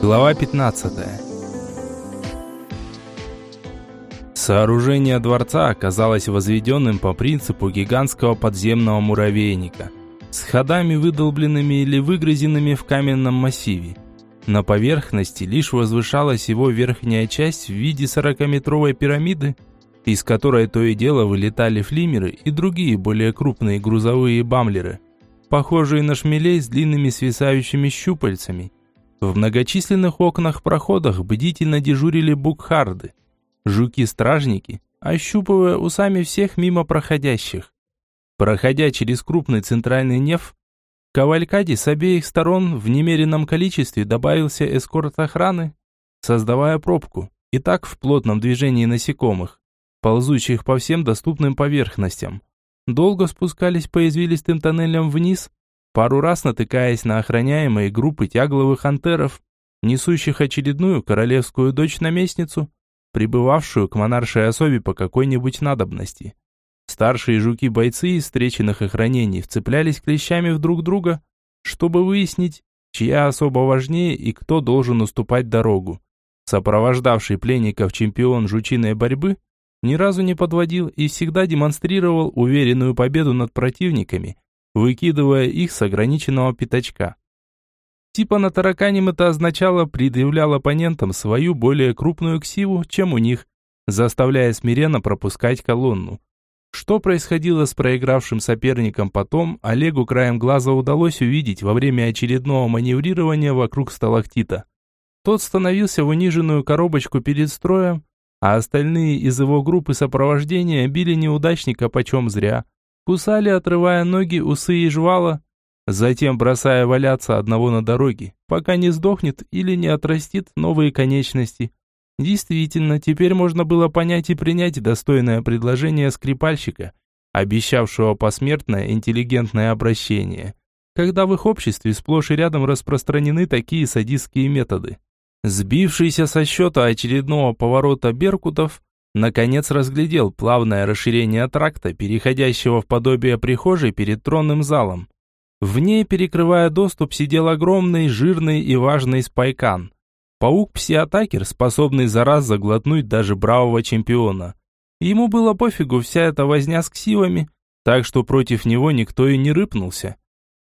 Глава 15 Сооружение дворца оказалось возведенным по принципу гигантского подземного муравейника, с ходами, выдолбленными или выгрызенными в каменном массиве. На поверхности лишь возвышалась его верхняя часть в виде сорокаметровой пирамиды, из которой то и дело вылетали флимеры и другие более крупные грузовые бамлеры, похожие на шмелей с длинными свисающими щупальцами – в многочисленных окнах-проходах бдительно дежурили букхарды, жуки-стражники, ощупывая усами всех мимо проходящих. Проходя через крупный центральный неф, кавалькаде с обеих сторон в немеренном количестве добавился эскорт охраны, создавая пробку, и так в плотном движении насекомых, ползущих по всем доступным поверхностям. Долго спускались по извилистым тоннелям вниз, пару раз натыкаясь на охраняемые группы тягловых антеров, несущих очередную королевскую дочь-наместницу, прибывавшую к монаршей особе по какой-нибудь надобности. Старшие жуки-бойцы из встреченных охранений вцеплялись клещами в друг друга, чтобы выяснить, чья особо важнее и кто должен уступать дорогу. Сопровождавший пленников чемпион жучиной борьбы ни разу не подводил и всегда демонстрировал уверенную победу над противниками, выкидывая их с ограниченного пятачка. Типа на тараканем это означало предъявлял оппонентам свою более крупную ксиву, чем у них, заставляя смиренно пропускать колонну. Что происходило с проигравшим соперником потом, Олегу краем глаза удалось увидеть во время очередного маневрирования вокруг сталактита. Тот становился в униженную коробочку перед строем, а остальные из его группы сопровождения били неудачника почем зря – Кусали, отрывая ноги, усы и жвала, затем бросая валяться одного на дороге, пока не сдохнет или не отрастит новые конечности. Действительно, теперь можно было понять и принять достойное предложение скрипальщика, обещавшего посмертное интеллигентное обращение, когда в их обществе сплошь и рядом распространены такие садистские методы. Сбившийся со счета очередного поворота беркутов, Наконец разглядел плавное расширение тракта, переходящего в подобие прихожей перед тронным залом. В ней, перекрывая доступ, сидел огромный, жирный и важный спайкан. Паук-псиатакер, способный за раз заглотнуть даже бравого чемпиона. Ему было пофигу вся эта возня с ксивами, так что против него никто и не рыпнулся.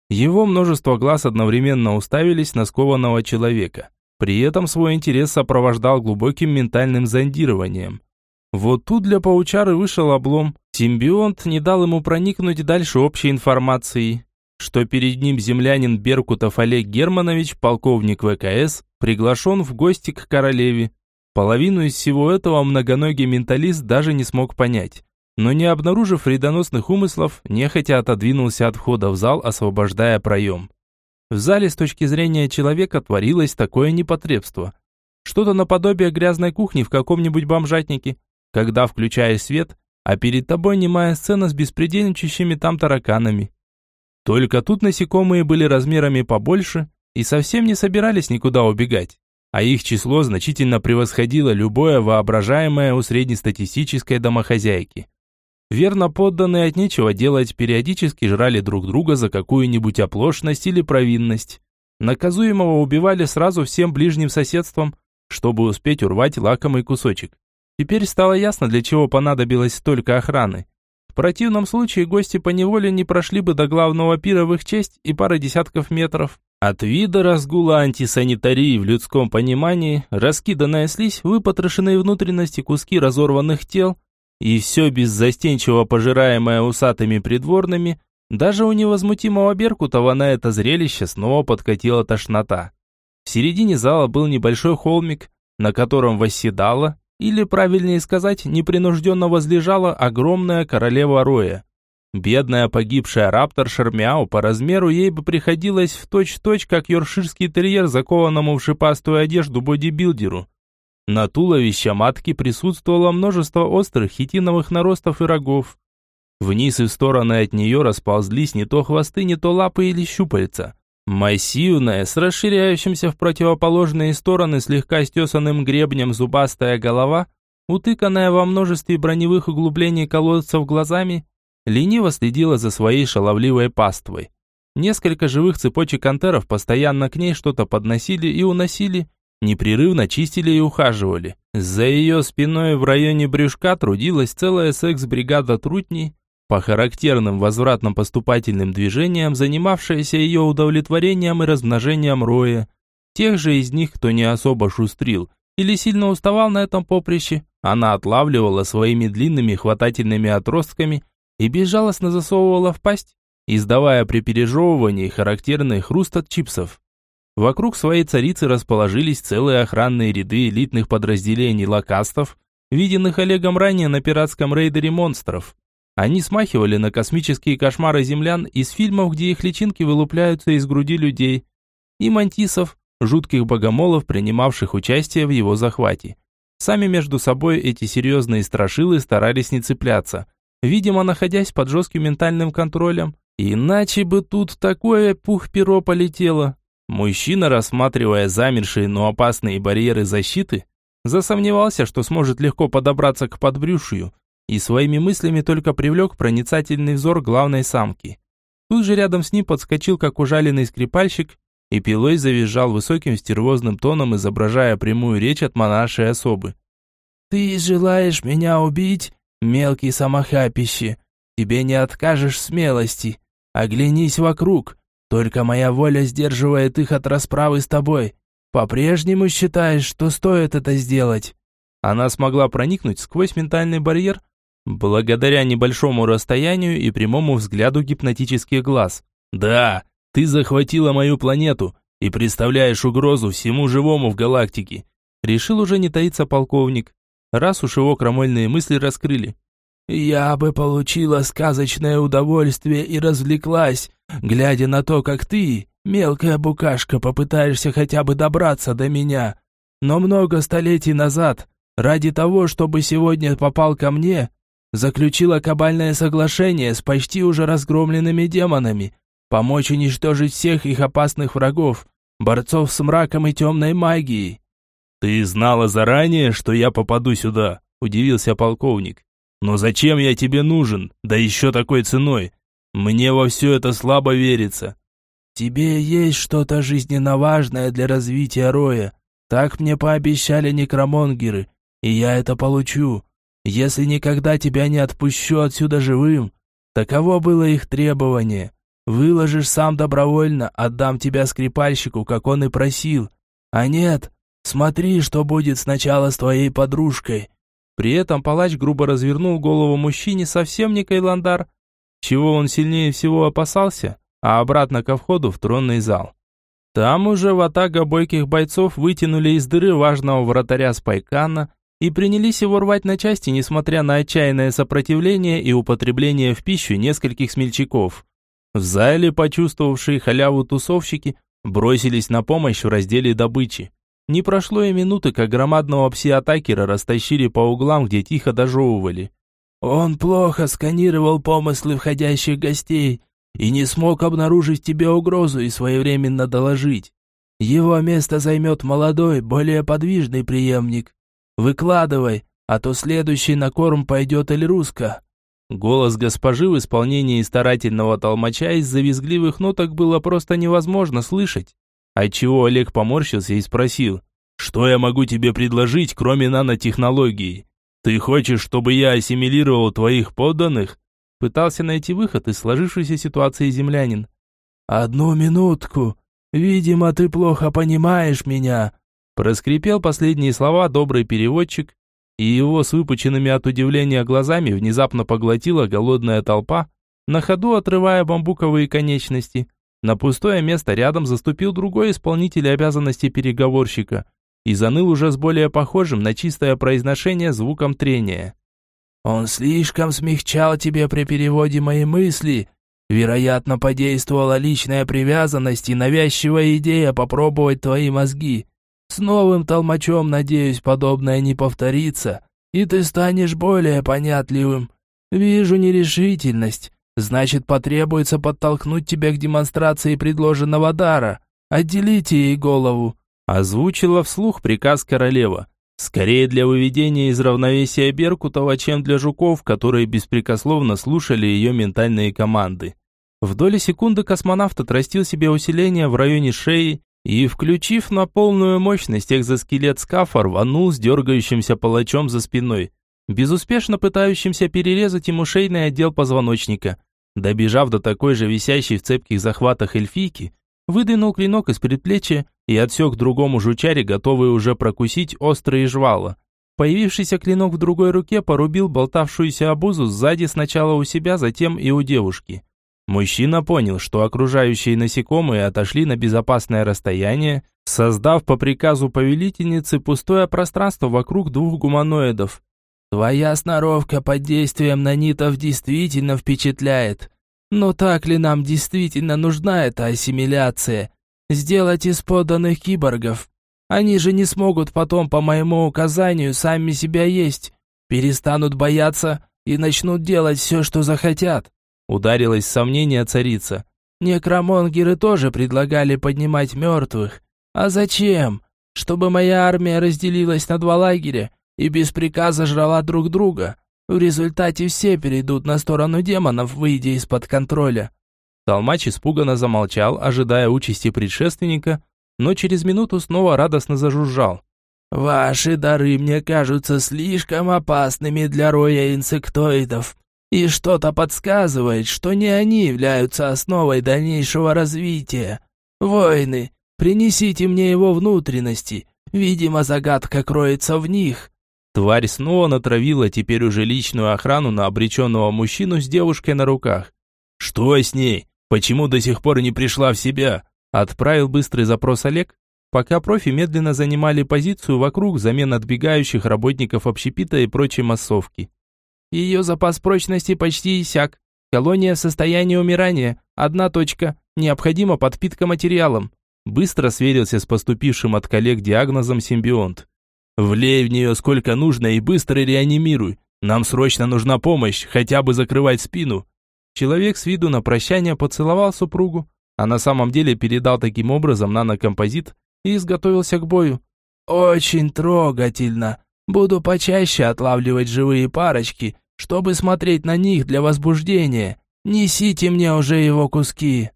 Его множество глаз одновременно уставились на скованного человека. При этом свой интерес сопровождал глубоким ментальным зондированием. Вот тут для паучары вышел облом. Симбионт не дал ему проникнуть дальше общей информации, что перед ним землянин Беркутов Олег Германович, полковник ВКС, приглашен в гости к королеве. Половину из всего этого многоногий менталист даже не смог понять. Но не обнаружив вредоносных умыслов, нехотя отодвинулся от входа в зал, освобождая проем. В зале с точки зрения человека творилось такое непотребство. Что-то наподобие грязной кухни в каком-нибудь бомжатнике когда включаешь свет, а перед тобой немая сцена с беспредельничающими там тараканами. Только тут насекомые были размерами побольше и совсем не собирались никуда убегать, а их число значительно превосходило любое воображаемое у среднестатистической домохозяйки. Верно подданные от нечего делать периодически жрали друг друга за какую-нибудь оплошность или провинность. Наказуемого убивали сразу всем ближним соседством, чтобы успеть урвать лакомый кусочек. Теперь стало ясно, для чего понадобилось столько охраны. В противном случае гости по неволе не прошли бы до главного пира в их честь и пары десятков метров. От вида разгула антисанитарии в людском понимании, раскиданная слизь, выпотрошенные внутренности, куски разорванных тел и все беззастенчиво пожираемое усатыми придворными, даже у невозмутимого Беркутова на это зрелище снова подкатила тошнота. В середине зала был небольшой холмик, на котором восседала, или, правильнее сказать, непринужденно возлежала огромная королева Роя. Бедная погибшая раптор Шермяу по размеру ей бы приходилось в точь-точь, как йоркширский терьер, закованному в шипастую одежду бодибилдеру. На туловище матки присутствовало множество острых хитиновых наростов и рогов. Вниз и в стороны от нее расползлись не то хвосты, не то лапы или щупальца. Массивная, с расширяющимся в противоположные стороны слегка стесанным гребнем зубастая голова, утыканная во множестве броневых углублений колодцев глазами, лениво следила за своей шаловливой паствой. Несколько живых цепочек антеров постоянно к ней что-то подносили и уносили, непрерывно чистили и ухаживали. За ее спиной в районе брюшка трудилась целая секс-бригада трутней, по характерным возвратно-поступательным движениям, занимавшаяся ее удовлетворением и размножением роя. Тех же из них, кто не особо шустрил или сильно уставал на этом поприще, она отлавливала своими длинными хватательными отростками и безжалостно засовывала в пасть, издавая при пережевывании характерный хруст от чипсов. Вокруг своей царицы расположились целые охранные ряды элитных подразделений локастов, виденных Олегом ранее на пиратском рейдере монстров. Они смахивали на космические кошмары землян из фильмов, где их личинки вылупляются из груди людей, и мантисов, жутких богомолов, принимавших участие в его захвате. Сами между собой эти серьезные страшилы старались не цепляться, видимо, находясь под жестким ментальным контролем, иначе бы тут такое пух-перо полетело. Мужчина, рассматривая замершие, но опасные барьеры защиты, засомневался, что сможет легко подобраться к подбрюшью, и своими мыслями только привлек проницательный взор главной самки. Тут же рядом с ним подскочил, как ужаленный скрипальщик, и пилой завизжал высоким стервозным тоном, изображая прямую речь от монаршей особы. «Ты желаешь меня убить, мелкий самохапище? Тебе не откажешь смелости. Оглянись вокруг, только моя воля сдерживает их от расправы с тобой. По-прежнему считаешь, что стоит это сделать?» Она смогла проникнуть сквозь ментальный барьер, Благодаря небольшому расстоянию и прямому взгляду гипнотических глаз. «Да, ты захватила мою планету и представляешь угрозу всему живому в галактике», решил уже не таиться полковник, раз уж его крамольные мысли раскрыли. «Я бы получила сказочное удовольствие и развлеклась, глядя на то, как ты, мелкая букашка, попытаешься хотя бы добраться до меня. Но много столетий назад, ради того, чтобы сегодня попал ко мне, заключила кабальное соглашение с почти уже разгромленными демонами, помочь уничтожить всех их опасных врагов, борцов с мраком и темной магией. «Ты знала заранее, что я попаду сюда?» – удивился полковник. «Но зачем я тебе нужен, да еще такой ценой? Мне во все это слабо верится». «Тебе есть что-то жизненно важное для развития Роя. Так мне пообещали некромонгеры, и я это получу. Если никогда тебя не отпущу отсюда живым, таково было их требование. Выложишь сам добровольно, отдам тебя скрипальщику, как он и просил. А нет, смотри, что будет сначала с твоей подружкой». При этом палач грубо развернул голову мужчине совсем не Кайландар, чего он сильнее всего опасался, а обратно ко входу в тронный зал. Там уже ватага бойких бойцов вытянули из дыры важного вратаря Спайкана и принялись его рвать на части, несмотря на отчаянное сопротивление и употребление в пищу нескольких смельчаков. В зале, почувствовавшие халяву тусовщики, бросились на помощь в разделе добычи. Не прошло и минуты, как громадного пси-атакера растащили по углам, где тихо дожевывали. «Он плохо сканировал помыслы входящих гостей и не смог обнаружить тебе угрозу и своевременно доложить. Его место займет молодой, более подвижный преемник. Выкладывай, а то следующий на корм пойдет Эльруска». Голос госпожи в исполнении старательного толмача из-за визгливых ноток было просто невозможно слышать. Отчего Олег поморщился и спросил, «Что я могу тебе предложить, кроме нанотехнологии? Ты хочешь, чтобы я ассимилировал твоих подданных?» Пытался найти выход из сложившейся ситуации землянин. «Одну минутку. Видимо, ты плохо понимаешь меня. Проскрипел последние слова добрый переводчик, и его с выпученными от удивления глазами внезапно поглотила голодная толпа, на ходу отрывая бамбуковые конечности. На пустое место рядом заступил другой исполнитель обязанностей переговорщика и заныл уже с более похожим на чистое произношение звуком трения. «Он слишком смягчал тебе при переводе мои мысли. Вероятно, подействовала личная привязанность и навязчивая идея попробовать твои мозги. С новым толмачом, надеюсь, подобное не повторится, и ты станешь более понятливым. Вижу нерешительность. Значит, потребуется подтолкнуть тебя к демонстрации предложенного дара. Отделите ей голову. Озвучила вслух приказ королева. Скорее для выведения из равновесия Беркутова, чем для жуков, которые беспрекословно слушали ее ментальные команды. В доли секунды космонавт отрастил себе усиление в районе шеи и, включив на полную мощность экзоскелет скафа, рванул с дергающимся палачом за спиной, безуспешно пытающимся перерезать ему шейный отдел позвоночника. Добежав до такой же висящей в цепких захватах эльфийки, выдвинул клинок из предплечья и отсек другому жучаре, готовый уже прокусить острые жвала. Появившийся клинок в другой руке порубил болтавшуюся обузу сзади сначала у себя, затем и у девушки. Мужчина понял, что окружающие насекомые отошли на безопасное расстояние, создав по приказу повелительницы пустое пространство вокруг двух гуманоидов. «Твоя сноровка под действием нанитов действительно впечатляет. Но так ли нам действительно нужна эта ассимиляция? Сделать из подданных киборгов? Они же не смогут потом по моему указанию сами себя есть, перестанут бояться и начнут делать все, что захотят». Ударилась в сомнение царица. Некромонгеры тоже предлагали поднимать мертвых. А зачем? Чтобы моя армия разделилась на два лагеря и без приказа жрала друг друга. В результате все перейдут на сторону демонов, выйдя из-под контроля. Толмач испуганно замолчал, ожидая участи предшественника, но через минуту снова радостно зажужжал. «Ваши дары мне кажутся слишком опасными для роя инсектоидов. И что-то подсказывает, что не они являются основой дальнейшего развития. Воины, принесите мне его внутренности. Видимо, загадка кроется в них. Тварь снова натравила теперь уже личную охрану на обреченного мужчину с девушкой на руках. «Что с ней? Почему до сих пор не пришла в себя?» Отправил быстрый запрос Олег, пока профи медленно занимали позицию вокруг замен отбегающих работников общепита и прочей массовки. Ее запас прочности почти иссяк. Колония в состоянии умирания. Одна точка. Необходима подпитка материалом. Быстро сверился с поступившим от коллег диагнозом симбионт. Влей в нее сколько нужно и быстро реанимируй. Нам срочно нужна помощь, хотя бы закрывать спину. Человек с виду на прощание поцеловал супругу, а на самом деле передал таким образом нанокомпозит и изготовился к бою. «Очень трогательно. Буду почаще отлавливать живые парочки чтобы смотреть на них для возбуждения. Несите мне уже его куски.